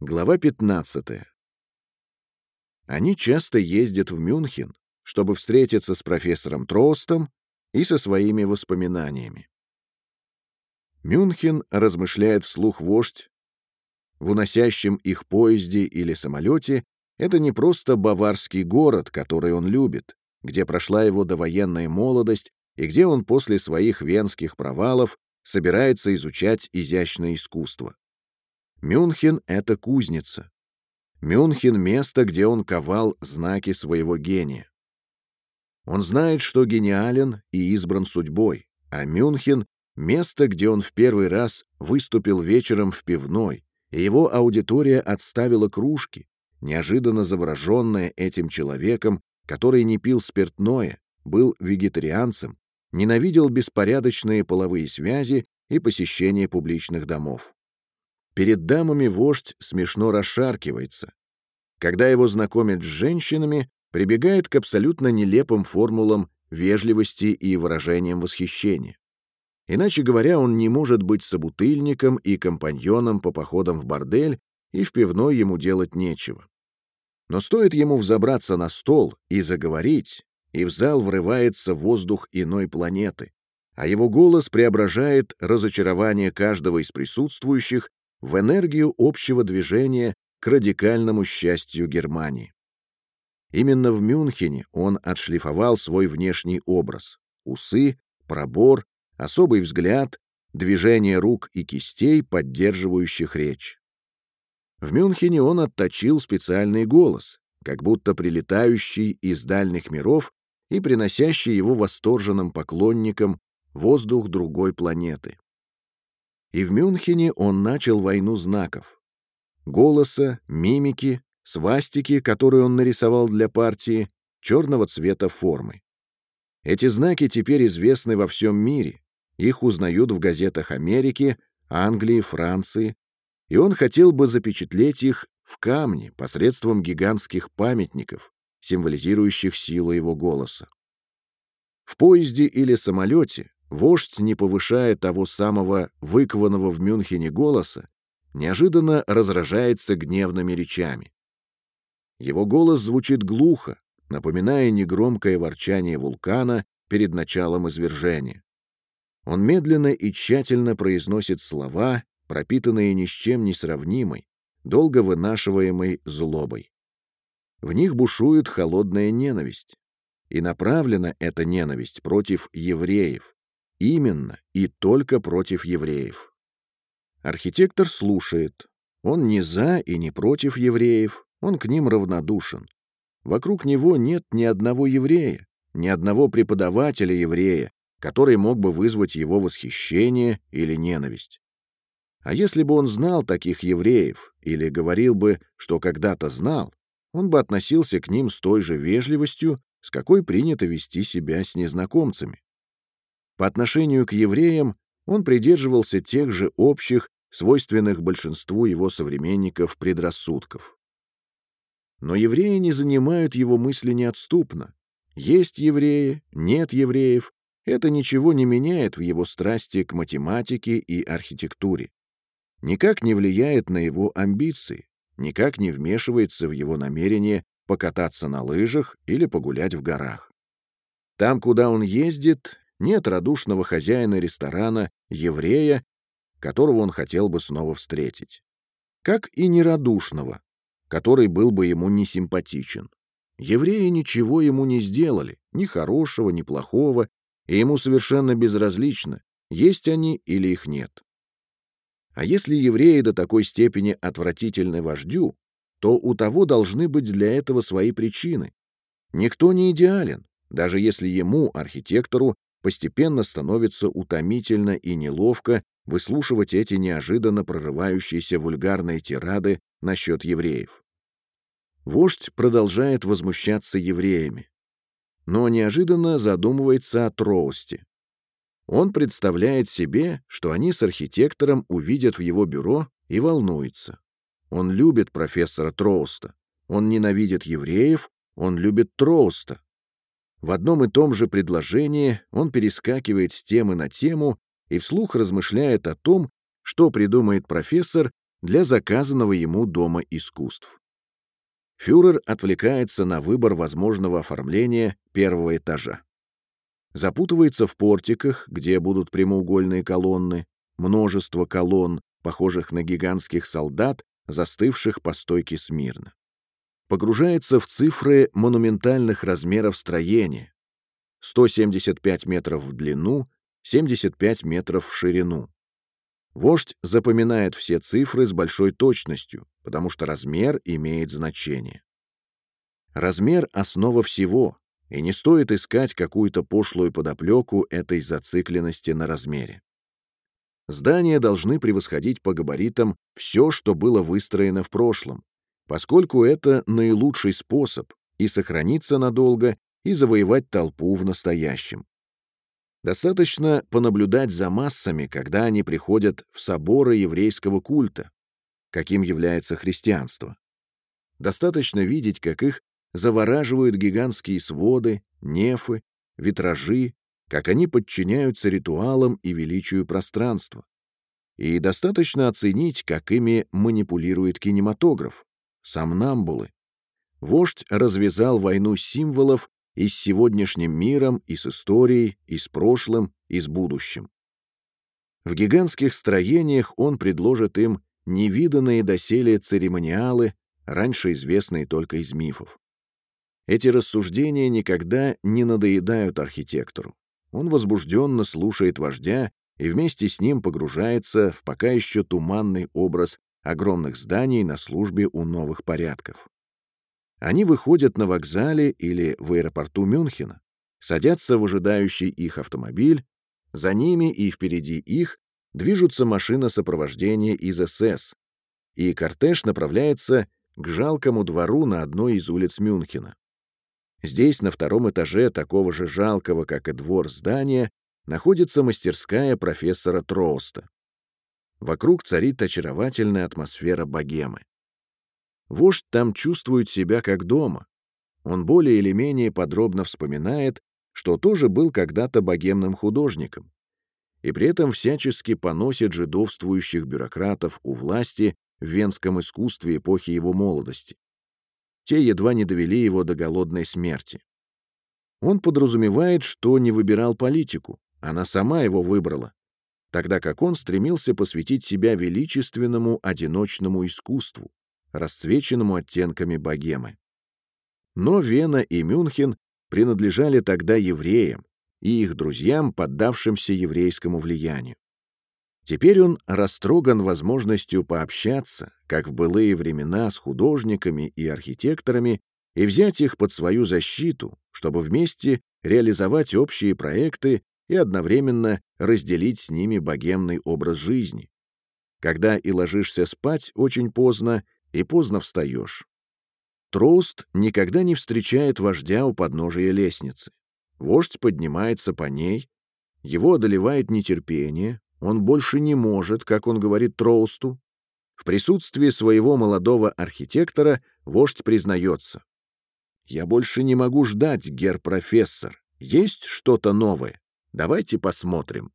Глава 15. Они часто ездят в Мюнхен, чтобы встретиться с профессором Тростом и со своими воспоминаниями. Мюнхен, размышляет вслух вождь, в уносящем их поезде или самолете, это не просто баварский город, который он любит, где прошла его довоенная молодость и где он после своих венских провалов собирается изучать изящное искусство. Мюнхен — это кузница. Мюнхен — место, где он ковал знаки своего гения. Он знает, что гениален и избран судьбой, а Мюнхен — место, где он в первый раз выступил вечером в пивной, и его аудитория отставила кружки, неожиданно завороженная этим человеком, который не пил спиртное, был вегетарианцем, ненавидел беспорядочные половые связи и посещение публичных домов. Перед дамами вождь смешно расшаркивается. Когда его знакомят с женщинами, прибегает к абсолютно нелепым формулам вежливости и выражениям восхищения. Иначе говоря, он не может быть собутыльником и компаньоном по походам в бордель, и в пивной ему делать нечего. Но стоит ему взобраться на стол и заговорить, и в зал врывается воздух иной планеты, а его голос преображает разочарование каждого из присутствующих в энергию общего движения к радикальному счастью Германии. Именно в Мюнхене он отшлифовал свой внешний образ — усы, пробор, особый взгляд, движение рук и кистей, поддерживающих речь. В Мюнхене он отточил специальный голос, как будто прилетающий из дальних миров и приносящий его восторженным поклонникам воздух другой планеты. И в Мюнхене он начал войну знаков. Голоса, мимики, свастики, которые он нарисовал для партии, черного цвета формы. Эти знаки теперь известны во всем мире. Их узнают в газетах Америки, Англии, Франции. И он хотел бы запечатлеть их в камне посредством гигантских памятников, символизирующих силу его голоса. В поезде или самолете Вождь, не повышая того самого выкованного в Мюнхене голоса, неожиданно разражается гневными речами. Его голос звучит глухо, напоминая негромкое ворчание вулкана перед началом извержения. Он медленно и тщательно произносит слова, пропитанные ни с чем не сравнимой, долго вынашиваемой злобой. В них бушует холодная ненависть. И направлена эта ненависть против евреев, Именно и только против евреев. Архитектор слушает. Он не за и не против евреев, он к ним равнодушен. Вокруг него нет ни одного еврея, ни одного преподавателя еврея, который мог бы вызвать его восхищение или ненависть. А если бы он знал таких евреев или говорил бы, что когда-то знал, он бы относился к ним с той же вежливостью, с какой принято вести себя с незнакомцами. По отношению к евреям он придерживался тех же общих, свойственных большинству его современников предрассудков. Но евреи не занимают его мысли неотступно. Есть евреи, нет евреев — это ничего не меняет в его страсти к математике и архитектуре. Никак не влияет на его амбиции, никак не вмешивается в его намерение покататься на лыжах или погулять в горах. Там, куда он ездит, нет радушного хозяина ресторана, еврея, которого он хотел бы снова встретить. Как и нерадушного, который был бы ему не симпатичен. Евреи ничего ему не сделали, ни хорошего, ни плохого, и ему совершенно безразлично, есть они или их нет. А если евреи до такой степени отвратительны вождю, то у того должны быть для этого свои причины. Никто не идеален, даже если ему, архитектору, постепенно становится утомительно и неловко выслушивать эти неожиданно прорывающиеся вульгарные тирады насчет евреев. Вождь продолжает возмущаться евреями, но неожиданно задумывается о Троусте. Он представляет себе, что они с архитектором увидят в его бюро и волнуется. Он любит профессора Троуста. Он ненавидит евреев, он любит Троуста. В одном и том же предложении он перескакивает с темы на тему и вслух размышляет о том, что придумает профессор, для заказанного ему Дома искусств. Фюрер отвлекается на выбор возможного оформления первого этажа. Запутывается в портиках, где будут прямоугольные колонны, множество колонн, похожих на гигантских солдат, застывших по стойке смирно. Погружается в цифры монументальных размеров строения. 175 метров в длину, 75 метров в ширину. Вождь запоминает все цифры с большой точностью, потому что размер имеет значение. Размер — основа всего, и не стоит искать какую-то пошлую подоплеку этой зацикленности на размере. Здания должны превосходить по габаритам все, что было выстроено в прошлом, поскольку это наилучший способ и сохраниться надолго, и завоевать толпу в настоящем. Достаточно понаблюдать за массами, когда они приходят в соборы еврейского культа, каким является христианство. Достаточно видеть, как их завораживают гигантские своды, нефы, витражи, как они подчиняются ритуалам и величию пространства. И достаточно оценить, как ими манипулирует кинематограф, сомнамбулы. Вождь развязал войну символов и с сегодняшним миром, и с историей, и с прошлым, и с будущим. В гигантских строениях он предложит им невиданные доселе церемониалы, раньше известные только из мифов. Эти рассуждения никогда не надоедают архитектору. Он возбужденно слушает вождя и вместе с ним погружается в пока еще туманный образ огромных зданий на службе у новых порядков. Они выходят на вокзале или в аэропорту Мюнхена, садятся в ожидающий их автомобиль, за ними и впереди их движутся машины сопровождения из СС, и кортеж направляется к жалкому двору на одной из улиц Мюнхена. Здесь, на втором этаже такого же жалкого, как и двор здания, находится мастерская профессора Троуста. Вокруг царит очаровательная атмосфера богемы. Вождь там чувствует себя как дома. Он более или менее подробно вспоминает, что тоже был когда-то богемным художником, и при этом всячески поносит жидовствующих бюрократов у власти в венском искусстве эпохи его молодости. Те едва не довели его до голодной смерти. Он подразумевает, что не выбирал политику, она сама его выбрала, тогда как он стремился посвятить себя величественному одиночному искусству, расцвеченному оттенками богемы. Но Вена и Мюнхен принадлежали тогда евреям и их друзьям, поддавшимся еврейскому влиянию. Теперь он растроган возможностью пообщаться, как в былые времена, с художниками и архитекторами и взять их под свою защиту, чтобы вместе реализовать общие проекты и одновременно разделить с ними богемный образ жизни. Когда и ложишься спать очень поздно, и поздно встаешь. Троуст никогда не встречает вождя у подножия лестницы. Вождь поднимается по ней, его одолевает нетерпение, он больше не может, как он говорит Троусту. В присутствии своего молодого архитектора вождь признается. «Я больше не могу ждать, гер-профессор. Есть что-то новое? Давайте посмотрим».